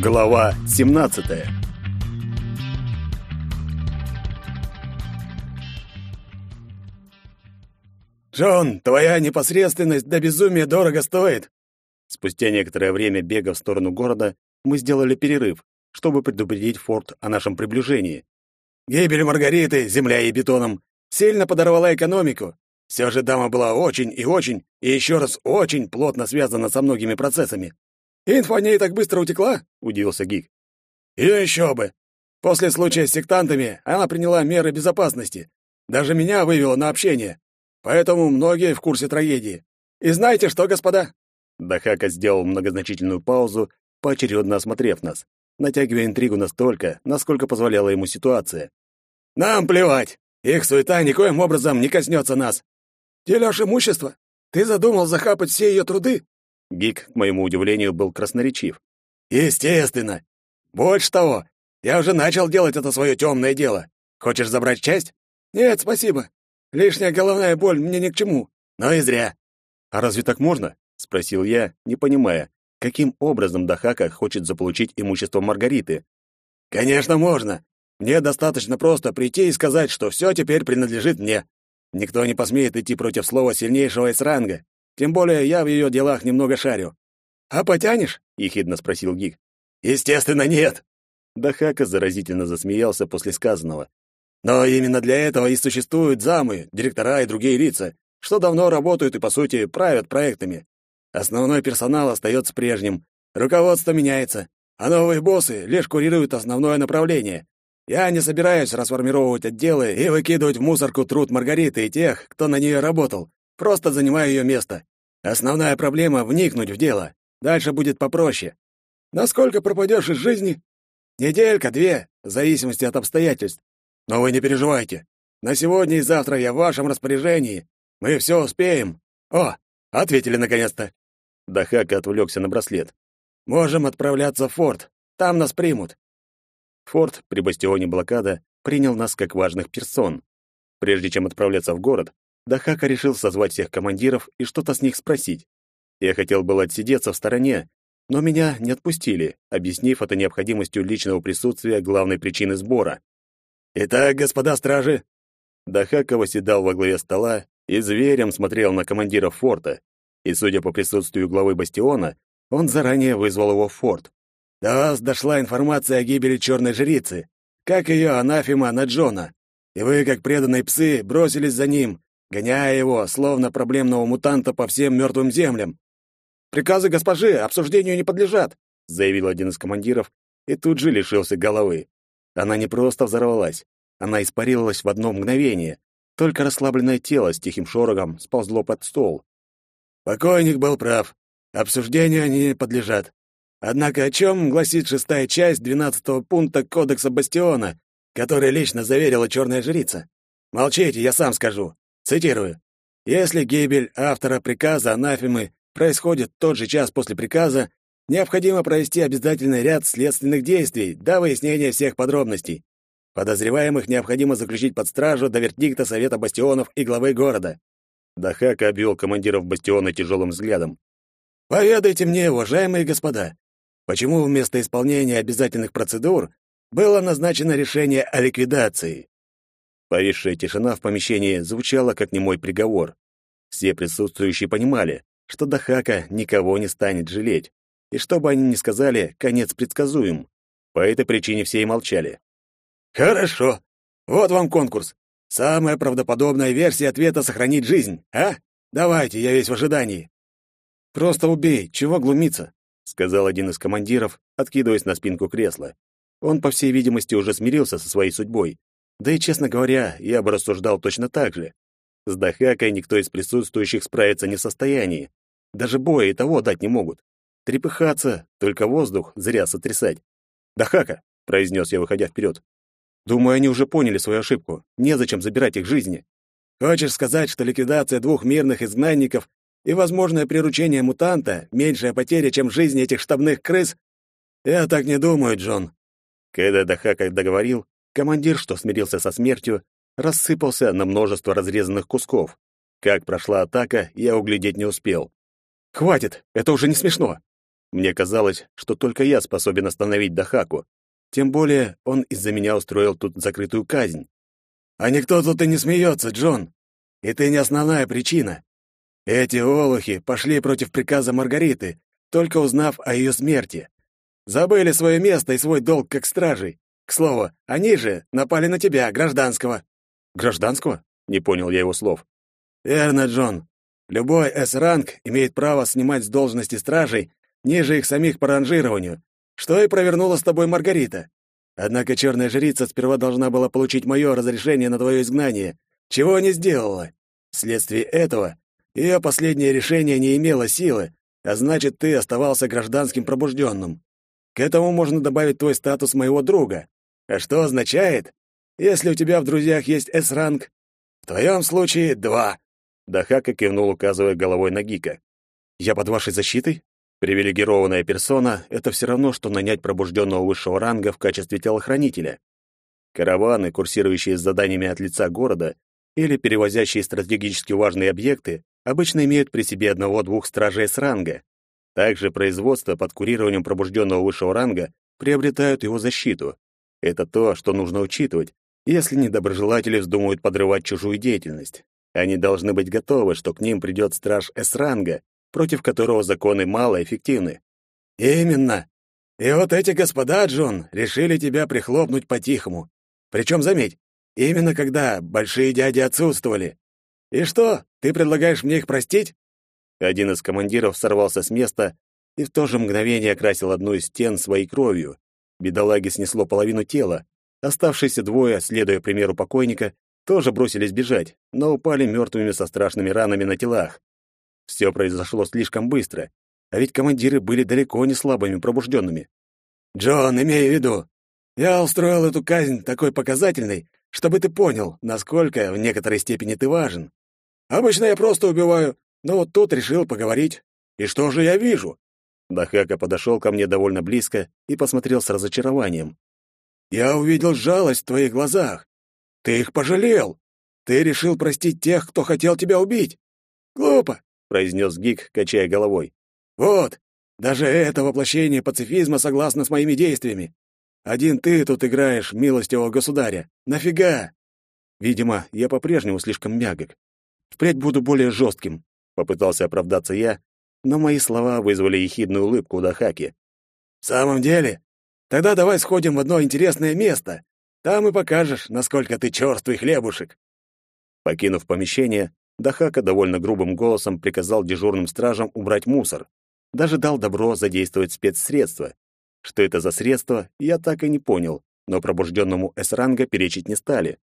Глава 17. Джон, твоя непосредственность до безумия дорого стоит. Спустя некоторое время бега в сторону города, мы сделали перерыв, чтобы предупредить форт о нашем приближении. Гибель Маргариты, земля и бетоном, сильно подорвала экономику. Все же дама была очень и очень, и еще раз очень плотно связана со многими процессами. «Инфа о ней так быстро утекла?» — удивился Гик. «И еще бы! После случая с сектантами она приняла меры безопасности. Даже меня вывела на общение. Поэтому многие в курсе трагедии. И знаете что, господа?» Дахака сделал многозначительную паузу, поочередно осмотрев нас, натягивая интригу настолько, насколько позволяла ему ситуация. «Нам плевать! Их суета никоим образом не коснется нас. Дележ имущества? Ты задумал захапать все ее труды? Гик, к моему удивлению, был красноречив. «Естественно. Больше того, я уже начал делать это свое темное дело. Хочешь забрать часть? Нет, спасибо. Лишняя головная боль мне ни к чему. Но и зря». «А разве так можно?» — спросил я, не понимая, каким образом Дахака хочет заполучить имущество Маргариты. «Конечно, можно. Мне достаточно просто прийти и сказать, что все теперь принадлежит мне. Никто не посмеет идти против слова сильнейшего из ранга. Тем более я в ее делах немного шарю. А потянешь? ехидно спросил Гик. Естественно, нет. Дахака заразительно засмеялся после сказанного. Но именно для этого и существуют замы, директора и другие лица, что давно работают и, по сути, правят проектами. Основной персонал остается прежним, руководство меняется, а новые боссы лишь курируют основное направление. Я не собираюсь расформировать отделы и выкидывать в мусорку труд Маргариты и тех, кто на нее работал. Просто занимаю ее место. Основная проблема — вникнуть в дело. Дальше будет попроще. Насколько пропадешь из жизни? Неделька, две, в зависимости от обстоятельств. Но вы не переживайте. На сегодня и завтра я в вашем распоряжении. Мы все успеем. О, ответили наконец-то. Дахака отвлекся на браслет. Можем отправляться в форт. Там нас примут. Форт при бастионе блокада принял нас как важных персон. Прежде чем отправляться в город, Дахака решил созвать всех командиров и что-то с них спросить. Я хотел было отсидеться в стороне, но меня не отпустили, объяснив это необходимостью личного присутствия главной причины сбора. «Итак, господа стражи!» Дахака восседал во главе стола и зверем смотрел на командира форта, и, судя по присутствию главы бастиона, он заранее вызвал его в форт. «До вас дошла информация о гибели черной жрицы, как ее анафема на Джона, и вы, как преданные псы, бросились за ним, гоняя его, словно проблемного мутанта по всем мертвым землям. «Приказы госпожи обсуждению не подлежат», — заявил один из командиров и тут же лишился головы. Она не просто взорвалась, она испарилась в одно мгновение. Только расслабленное тело с тихим шорогом сползло под стол. Покойник был прав. Обсуждению они подлежат. Однако о чем гласит шестая часть двенадцатого пункта Кодекса Бастиона, который лично заверила черная жрица? Молчите, я сам скажу. Цитирую. «Если гибель автора приказа анафемы происходит в тот же час после приказа, необходимо провести обязательный ряд следственных действий до выяснения всех подробностей. Подозреваемых необходимо заключить под стражу до вердикта Совета бастионов и главы города». Дахака обвел командиров бастиона тяжелым взглядом. «Поведайте мне, уважаемые господа, почему вместо исполнения обязательных процедур было назначено решение о ликвидации?» Повисшая тишина в помещении звучала как немой приговор. Все присутствующие понимали, что Дахака никого не станет жалеть, и что бы они ни сказали, конец предсказуем. По этой причине все и молчали. «Хорошо. Вот вам конкурс. Самая правдоподобная версия ответа сохранить жизнь, а? Давайте, я весь в ожидании». «Просто убей, чего глумиться?» — сказал один из командиров, откидываясь на спинку кресла. Он, по всей видимости, уже смирился со своей судьбой да и, честно говоря, я бы рассуждал точно так же. С Дахакой никто из присутствующих справиться не в состоянии. Даже боя и того дать не могут. Трепыхаться, только воздух зря сотрясать. «Дахака», — произнес я, выходя вперед. «Думаю, они уже поняли свою ошибку. Незачем забирать их жизни». «Хочешь сказать, что ликвидация двух мирных изгнанников и возможное приручение мутанта — меньшая потеря, чем жизнь этих штабных крыс?» «Я так не думаю, Джон». Когда Дахака договорил, Командир, что смирился со смертью, рассыпался на множество разрезанных кусков. Как прошла атака, я углядеть не успел. «Хватит, это уже не смешно!» Мне казалось, что только я способен остановить Дахаку. Тем более он из-за меня устроил тут закрытую казнь. А никто тут и не смеется, Джон. И ты не основная причина. Эти олухи пошли против приказа Маргариты, только узнав о ее смерти. Забыли свое место и свой долг как стражей. К слову, они же напали на тебя, гражданского. Гражданского? Не понял я его слов. Верно, Джон. Любой С-ранг имеет право снимать с должности стражей ниже их самих по ранжированию, что и провернула с тобой Маргарита. Однако черная жрица сперва должна была получить мое разрешение на твое изгнание, чего не сделала. Вследствие этого ее последнее решение не имело силы, а значит, ты оставался гражданским пробужденным. К этому можно добавить твой статус моего друга. А что означает, если у тебя в друзьях есть С-ранг? В твоем случае два. Дахака кивнул, указывая головой на Гика. «Я под вашей защитой? Привилегированная персона — это все равно, что нанять пробужденного высшего ранга в качестве телохранителя. Караваны, курсирующие с заданиями от лица города или перевозящие стратегически важные объекты, обычно имеют при себе одного-двух стражей с ранга. Также производство под курированием пробужденного высшего ранга приобретают его защиту. Это то, что нужно учитывать, если недоброжелатели вздумают подрывать чужую деятельность. Они должны быть готовы, что к ним придет страж С-ранга, против которого законы малоэффективны. Именно. И вот эти господа, Джон, решили тебя прихлопнуть по-тихому. Причем, заметь, именно когда большие дяди отсутствовали. И что, ты предлагаешь мне их простить? Один из командиров сорвался с места и в то же мгновение окрасил одну из стен своей кровью. Бедолаге снесло половину тела. Оставшиеся двое, следуя примеру покойника, тоже бросились бежать, но упали мертвыми со страшными ранами на телах. Все произошло слишком быстро, а ведь командиры были далеко не слабыми пробужденными. «Джон, имей в виду, я устроил эту казнь такой показательной, чтобы ты понял, насколько в некоторой степени ты важен. Обычно я просто убиваю, но вот тут решил поговорить. И что же я вижу?» Дахака подошел ко мне довольно близко и посмотрел с разочарованием. «Я увидел жалость в твоих глазах. Ты их пожалел. Ты решил простить тех, кто хотел тебя убить. Глупо произнес Гик, качая головой. Вот, даже это воплощение пацифизма согласно с моими действиями. Один ты тут играешь милостивого государя. Нафига? Видимо, я по-прежнему слишком мягок. Впредь буду более жестким, попытался оправдаться я, но мои слова вызвали ехидную улыбку у Дахаки. В самом деле? Тогда давай сходим в одно интересное место. Там и покажешь, насколько ты чёрствый хлебушек. Покинув помещение, Дахака довольно грубым голосом приказал дежурным стражам убрать мусор. Даже дал добро задействовать спецсредства. Что это за средства, я так и не понял, но пробужденному С-ранга перечить не стали.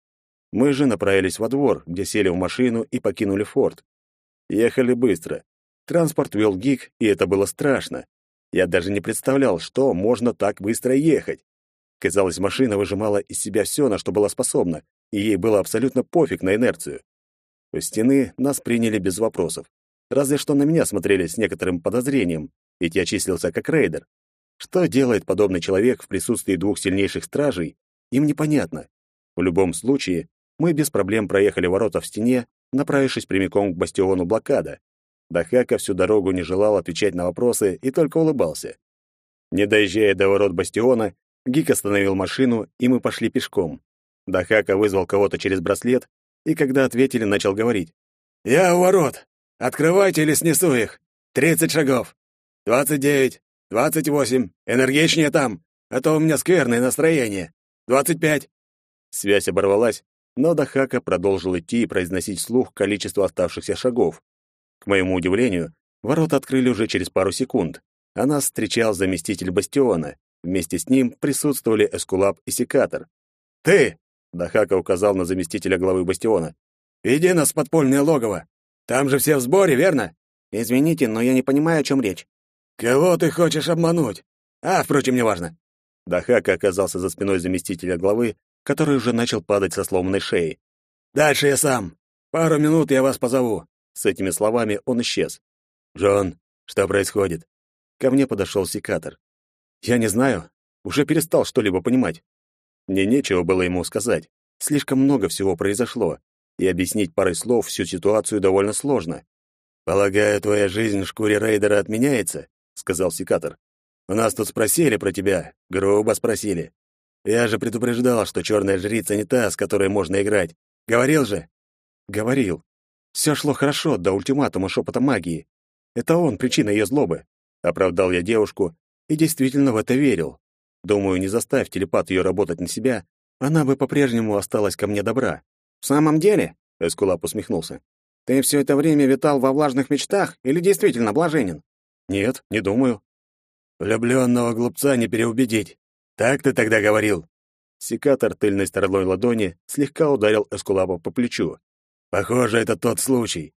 Мы же направились во двор, где сели в машину и покинули форт. Ехали быстро. Транспорт вел гик, и это было страшно. Я даже не представлял, что можно так быстро ехать. Казалось, машина выжимала из себя все, на что была способна, и ей было абсолютно пофиг на инерцию. У стены нас приняли без вопросов. Разве что на меня смотрели с некоторым подозрением, ведь я числился как рейдер. Что делает подобный человек в присутствии двух сильнейших стражей, им непонятно. В любом случае, мы без проблем проехали ворота в стене, направившись прямиком к бастиону блокада. Дахака всю дорогу не желал отвечать на вопросы и только улыбался. Не доезжая до ворот бастиона, Гик остановил машину, и мы пошли пешком. Дахака вызвал кого-то через браслет, и когда ответили, начал говорить. «Я у ворот. Открывайте или снесу их. Тридцать шагов. Двадцать девять. Двадцать восемь. Энергичнее там, а то у меня скверное настроение. Двадцать пять». Связь оборвалась, но Дахака продолжил идти и произносить вслух количество оставшихся шагов. К моему удивлению, ворота открыли уже через пару секунд, а нас встречал заместитель бастиона. Вместе с ним присутствовали Эскулап и Секатор. «Ты!» Дахака указал на заместителя главы бастиона. «Веди нас в подпольное логово. Там же все в сборе, верно?» «Извините, но я не понимаю, о чем речь». «Кого ты хочешь обмануть? А, впрочем, неважно». Дахака оказался за спиной заместителя главы, который уже начал падать со сломанной шеей. «Дальше я сам. Пару минут я вас позову». С этими словами он исчез. «Джон, что происходит?» Ко мне подошел секатор. «Я не знаю. Уже перестал что-либо понимать. Мне нечего было ему сказать. Слишком много всего произошло, и объяснить парой слов всю ситуацию довольно сложно. «Полагаю, твоя жизнь в шкуре рейдера отменяется?» — сказал секатор. У нас тут спросили про тебя, грубо спросили. Я же предупреждал, что черная жрица не та, с которой можно играть. Говорил же? Говорил. Все шло хорошо до ультиматума шепота магии. Это он причина ее злобы. Оправдал я девушку и действительно в это верил. Думаю, не заставь телепат ее работать на себя, она бы по-прежнему осталась ко мне добра. В самом деле, Эскулап усмехнулся. Ты все это время витал во влажных мечтах или действительно блаженен? Нет, не думаю. Влюбленного глупца не переубедить. Так ты тогда говорил. Секатор тыльной стороной ладони слегка ударил Эскулапа по плечу. Похоже, это тот случай.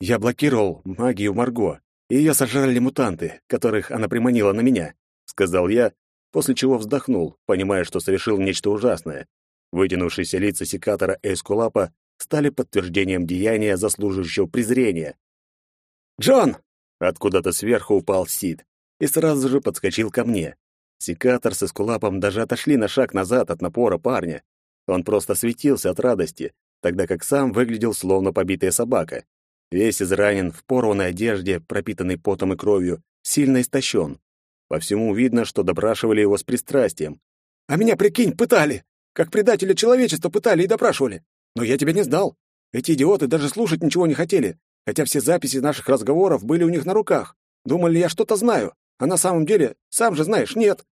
Я блокировал магию Марго, и ее сожрали мутанты, которых она приманила на меня, сказал я, после чего вздохнул, понимая, что совершил нечто ужасное. Вытянувшиеся лица секатора Эскулапа стали подтверждением деяния, заслуживающего презрения. «Джон!» Откуда-то сверху упал Сид и сразу же подскочил ко мне. Секатор с Эскулапом даже отошли на шаг назад от напора парня. Он просто светился от радости, тогда как сам выглядел словно побитая собака. Весь изранен, в порванной одежде, пропитанный потом и кровью, сильно истощен. По всему видно, что допрашивали его с пристрастием. «А меня, прикинь, пытали! Как предателя человечества пытали и допрашивали! Но я тебя не сдал! Эти идиоты даже слушать ничего не хотели, хотя все записи наших разговоров были у них на руках. Думали, я что-то знаю, а на самом деле, сам же знаешь, нет.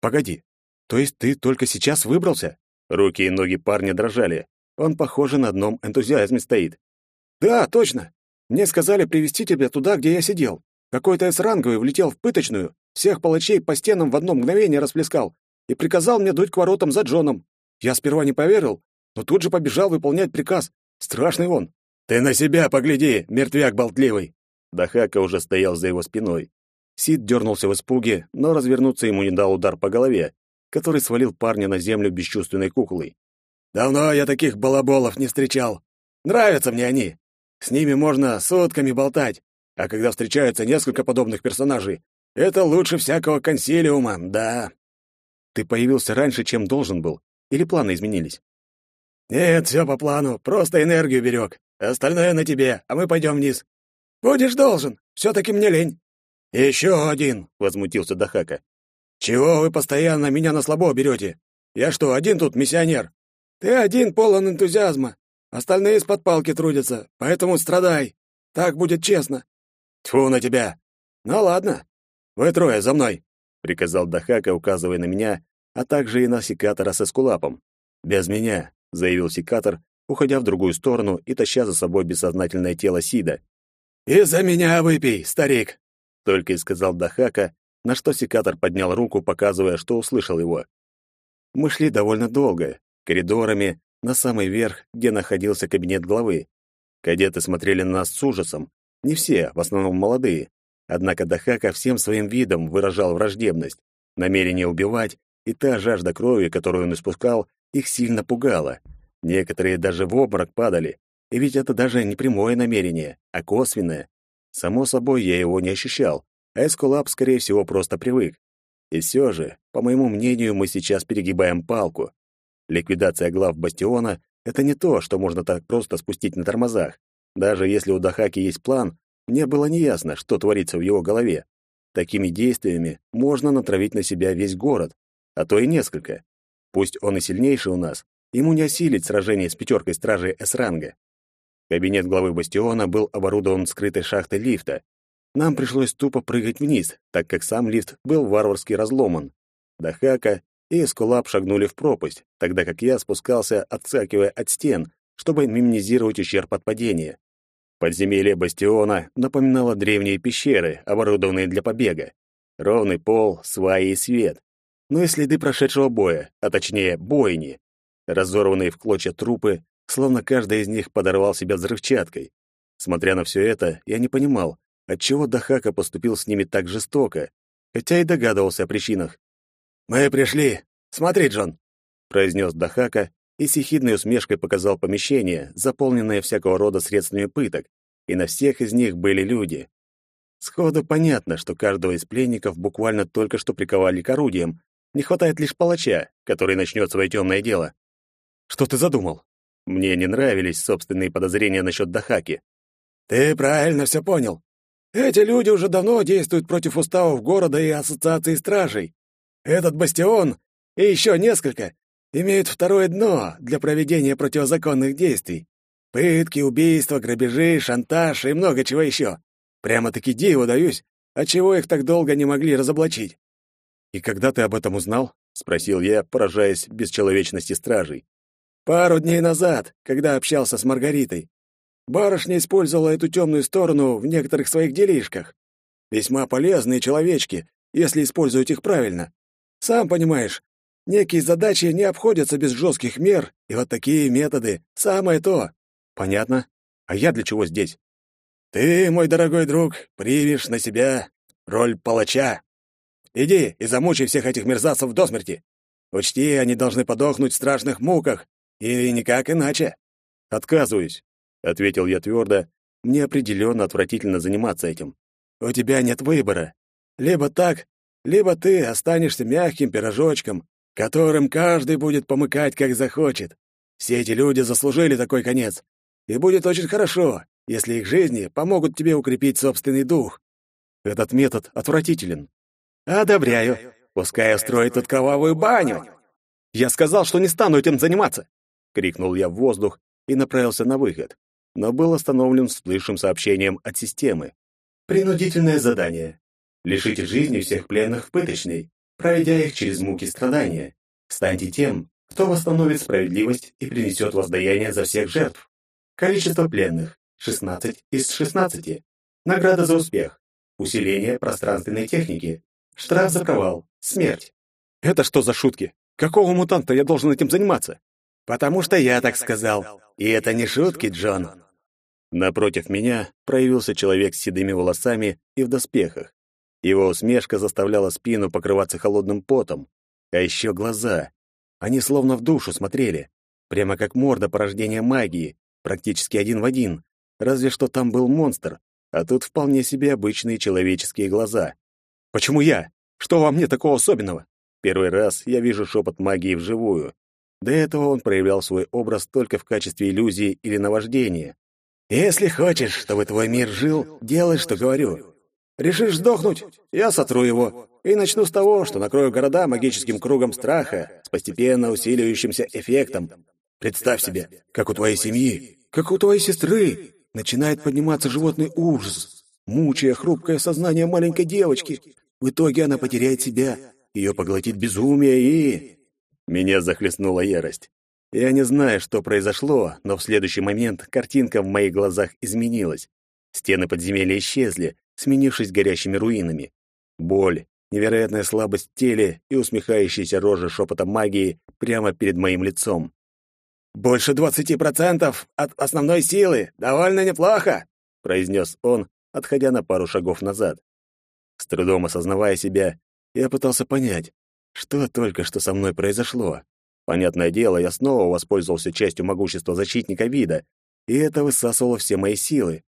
Погоди. То есть ты только сейчас выбрался? Руки и ноги парня дрожали. Он, похоже, на одном энтузиазме стоит. Да, точно. Мне сказали привести тебя туда, где я сидел. Какой-то эсранговый влетел в пыточную, всех палачей по стенам в одно мгновение расплескал и приказал мне дуть к воротам за Джоном. Я сперва не поверил, но тут же побежал выполнять приказ. Страшный он. Ты на себя погляди, мертвяк болтливый. Дахака уже стоял за его спиной. Сид дернулся в испуге, но развернуться ему не дал удар по голове, который свалил парня на землю бесчувственной куклой. «Давно я таких балаболов не встречал. Нравятся мне они. С ними можно сутками болтать, а когда встречаются несколько подобных персонажей, это лучше всякого консилиума, да». «Ты появился раньше, чем должен был, или планы изменились?» «Нет, все по плану, просто энергию берег. Остальное на тебе, а мы пойдем вниз». «Будешь должен, все-таки мне лень». «Еще один!» — возмутился Дахака. «Чего вы постоянно меня на слабо берете? Я что, один тут миссионер?» «Ты один полон энтузиазма. Остальные из-под палки трудятся, поэтому страдай. Так будет честно». «Тьфу на тебя!» «Ну ладно. Вы трое за мной», — приказал Дахака, указывая на меня, а также и на секатора со скулапом. «Без меня», — заявил секатор, уходя в другую сторону и таща за собой бессознательное тело Сида. «Из-за меня выпей, старик!» только и сказал Дахака, на что секатор поднял руку, показывая, что услышал его. Мы шли довольно долго, коридорами, на самый верх, где находился кабинет главы. Кадеты смотрели на нас с ужасом. Не все, в основном молодые. Однако Дахака всем своим видом выражал враждебность. Намерение убивать и та жажда крови, которую он испускал, их сильно пугала. Некоторые даже в обморок падали. И ведь это даже не прямое намерение, а косвенное. Само собой, я его не ощущал, а Эскулап, скорее всего, просто привык. И все же, по моему мнению, мы сейчас перегибаем палку. Ликвидация глав бастиона — это не то, что можно так просто спустить на тормозах. Даже если у Дахаки есть план, мне было неясно, что творится в его голове. Такими действиями можно натравить на себя весь город, а то и несколько. Пусть он и сильнейший у нас, ему не осилить сражение с пятеркой стражей С-ранга. Кабинет главы бастиона был оборудован скрытой шахтой лифта. Нам пришлось тупо прыгать вниз, так как сам лифт был варварски разломан. Дахака и Эскулап шагнули в пропасть, тогда как я спускался, отскакивая от стен, чтобы минимизировать ущерб от падения. Подземелье бастиона напоминало древние пещеры, оборудованные для побега. Ровный пол, сваи и свет. Ну и следы прошедшего боя, а точнее бойни. Разорванные в клочья трупы, словно каждый из них подорвал себя взрывчаткой. Смотря на все это, я не понимал, отчего Дахака поступил с ними так жестоко, хотя и догадывался о причинах. «Мы пришли. Смотри, Джон», — произнес Дахака и с ехидной усмешкой показал помещение, заполненное всякого рода средствами пыток, и на всех из них были люди. Сходу понятно, что каждого из пленников буквально только что приковали к орудиям. Не хватает лишь палача, который начнет свое темное дело. «Что ты задумал?» Мне не нравились собственные подозрения насчет Дахаки. «Ты правильно все понял. Эти люди уже давно действуют против уставов города и ассоциации стражей. Этот бастион и еще несколько имеют второе дно для проведения противозаконных действий. Пытки, убийства, грабежи, шантаж и много чего еще. Прямо-таки диву даюсь, отчего их так долго не могли разоблачить. «И когда ты об этом узнал?» — спросил я, поражаясь бесчеловечности стражей. «Пару дней назад, когда общался с Маргаритой. Барышня использовала эту темную сторону в некоторых своих делишках. Весьма полезные человечки, если использовать их правильно. Сам понимаешь, некие задачи не обходятся без жестких мер, и вот такие методы — самое то. Понятно. А я для чего здесь? Ты, мой дорогой друг, примешь на себя роль палача. Иди и замучай всех этих мерзавцев до смерти. Учти, они должны подохнуть в страшных муках, и никак иначе. Отказываюсь. — ответил я твердо. «Мне определенно отвратительно заниматься этим». «У тебя нет выбора. Либо так, либо ты останешься мягким пирожочком, которым каждый будет помыкать, как захочет. Все эти люди заслужили такой конец. И будет очень хорошо, если их жизни помогут тебе укрепить собственный дух». Этот метод отвратителен. «Одобряю. Пускай устроит тут кровавую баню». «Я сказал, что не стану этим заниматься!» — крикнул я в воздух и направился на выход но был остановлен всплывшим сообщением от системы. Принудительное задание. Лишите жизни всех пленных в пыточной, проведя их через муки страдания. Станьте тем, кто восстановит справедливость и принесет воздаяние за всех жертв. Количество пленных – 16 из 16. Награда за успех. Усиление пространственной техники. Штраф за провал. Смерть. Это что за шутки? Какого мутанта я должен этим заниматься? Потому что я так сказал. И это не шутки, Джон. Напротив меня проявился человек с седыми волосами и в доспехах. Его усмешка заставляла спину покрываться холодным потом. А еще глаза. Они словно в душу смотрели. Прямо как морда порождения магии, практически один в один. Разве что там был монстр, а тут вполне себе обычные человеческие глаза. Почему я? Что во мне такого особенного? Первый раз я вижу шепот магии вживую. До этого он проявлял свой образ только в качестве иллюзии или наваждения. «Если хочешь, чтобы твой мир жил, делай, что говорю. Решишь сдохнуть, я сотру его, и начну с того, что накрою города магическим кругом страха с постепенно усиливающимся эффектом. Представь себе, как у твоей семьи, как у твоей сестры, начинает подниматься животный ужас, мучая хрупкое сознание маленькой девочки. В итоге она потеряет себя, ее поглотит безумие и... Меня захлестнула ярость. Я не знаю, что произошло, но в следующий момент картинка в моих глазах изменилась. Стены подземелья исчезли, сменившись горящими руинами. Боль, невероятная слабость в теле и усмехающаяся рожа шепота магии прямо перед моим лицом. «Больше двадцати процентов от основной силы! Довольно неплохо!» — произнес он, отходя на пару шагов назад. С трудом осознавая себя, я пытался понять, что только что со мной произошло? Понятное дело, я снова воспользовался частью могущества защитника вида, и это высасывало все мои силы.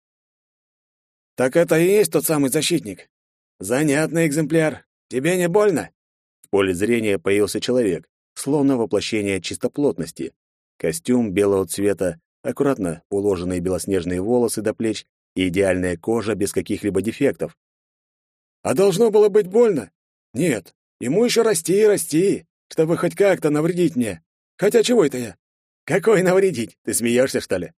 «Так это и есть тот самый защитник? Занятный экземпляр. Тебе не больно?» В поле зрения появился человек, словно воплощение чистоплотности. Костюм белого цвета, аккуратно уложенные белоснежные волосы до плеч и идеальная кожа без каких-либо дефектов. «А должно было быть больно? Нет, Ему еще расти и расти, чтобы хоть как-то навредить мне. Хотя чего это я? Какой навредить? Ты смеешься, что ли?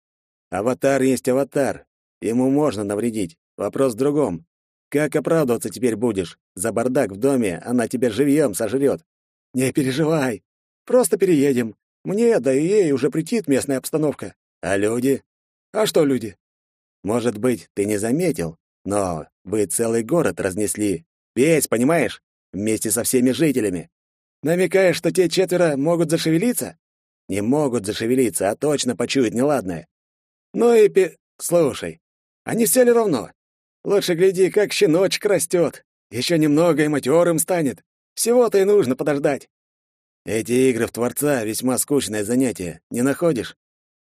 Аватар есть аватар. Ему можно навредить. Вопрос в другом. Как оправдываться теперь будешь? За бардак в доме она тебя живьем сожрет. Не переживай. Просто переедем. Мне, да и ей уже претит местная обстановка. А люди? А что люди? Может быть, ты не заметил, но вы целый город разнесли. Весь, понимаешь? вместе со всеми жителями. Намекаешь, что те четверо могут зашевелиться? Не могут зашевелиться, а точно почуют неладное. Ну и пи... Слушай, а не все ли равно? Лучше гляди, как щеночек растет. Еще немного и матерым станет. Всего-то и нужно подождать. Эти игры в Творца — весьма скучное занятие, не находишь?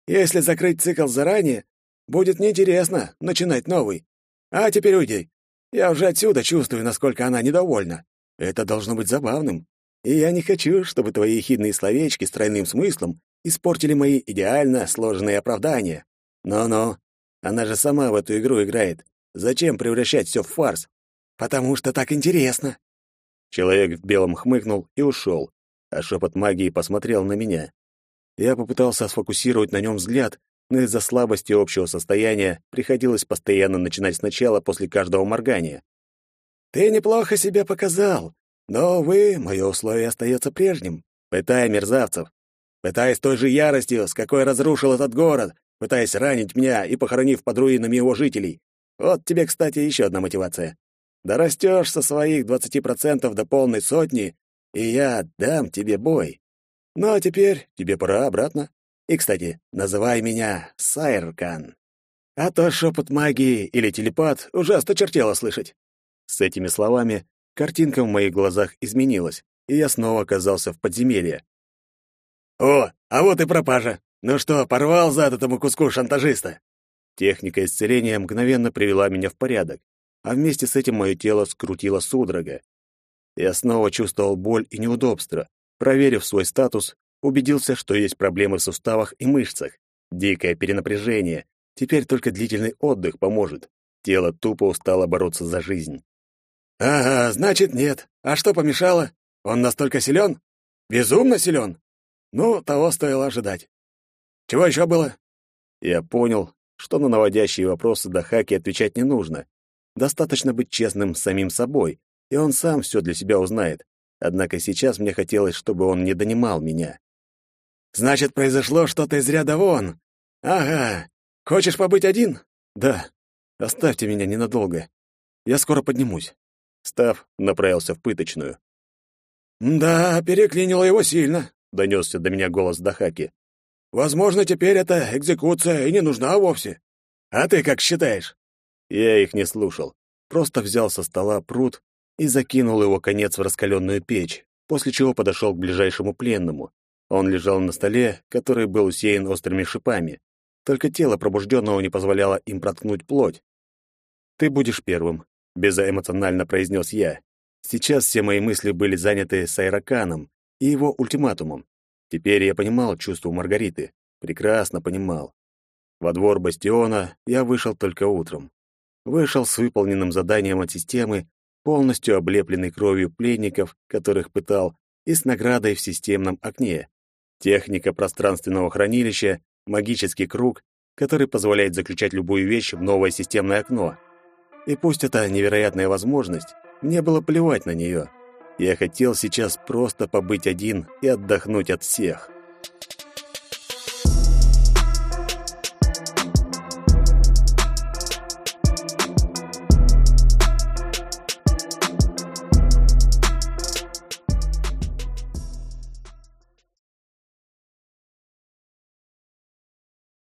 Если закрыть цикл заранее, будет неинтересно начинать новый. А теперь уйди. Я уже отсюда чувствую, насколько она недовольна. Это должно быть забавным. И я не хочу, чтобы твои ехидные словечки с тройным смыслом испортили мои идеально сложенные оправдания. Но-но, она же сама в эту игру играет. Зачем превращать все в фарс? Потому что так интересно. Человек в белом хмыкнул и ушел, а шепот магии посмотрел на меня. Я попытался сфокусировать на нем взгляд, но из-за слабости общего состояния приходилось постоянно начинать сначала после каждого моргания. «Ты неплохо себя показал, но, увы, мое условие остается прежним. Пытай мерзавцев. Пытай с той же яростью, с какой разрушил этот город, пытаясь ранить меня и похоронив под руинами его жителей. Вот тебе, кстати, еще одна мотивация. Дорастешь со своих 20% до полной сотни, и я дам тебе бой. Ну а теперь тебе пора обратно. И, кстати, называй меня Сайркан. А то шепот магии или телепат уже осточертело слышать. С этими словами картинка в моих глазах изменилась, и я снова оказался в подземелье. «О, а вот и пропажа! Ну что, порвал зад этому куску шантажиста?» Техника исцеления мгновенно привела меня в порядок, а вместе с этим мое тело скрутило судорога. Я снова чувствовал боль и неудобство. Проверив свой статус, убедился, что есть проблемы в суставах и мышцах. Дикое перенапряжение. Теперь только длительный отдых поможет. Тело тупо устало бороться за жизнь. «Ага, значит, нет. А что помешало? Он настолько силен? Безумно силен? Ну, того стоило ожидать. Чего еще было?» Я понял, что на наводящие вопросы до Хаки отвечать не нужно. Достаточно быть честным с самим собой, и он сам все для себя узнает. Однако сейчас мне хотелось, чтобы он не донимал меня. «Значит, произошло что-то из ряда вон. Ага. Хочешь побыть один?» «Да. Оставьте меня ненадолго. Я скоро поднимусь». Став направился в пыточную. «Да, переклинило его сильно», — донесся до меня голос Дахаки. «Возможно, теперь эта экзекуция и не нужна вовсе. А ты как считаешь?» Я их не слушал. Просто взял со стола пруд и закинул его конец в раскаленную печь, после чего подошел к ближайшему пленному. Он лежал на столе, который был усеян острыми шипами. Только тело пробужденного не позволяло им проткнуть плоть. «Ты будешь первым», — безэмоционально произнес я. Сейчас все мои мысли были заняты Сайраканом и его ультиматумом. Теперь я понимал чувство Маргариты. Прекрасно понимал. Во двор бастиона я вышел только утром. Вышел с выполненным заданием от системы полностью облепленный кровью пленников, которых пытал, и с наградой в системном окне. Техника пространственного хранилища, магический круг, который позволяет заключать любую вещь в новое системное окно. И пусть это невероятная возможность, мне было плевать на нее. Я хотел сейчас просто побыть один и отдохнуть от всех.